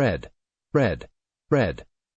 bread, bread, bread.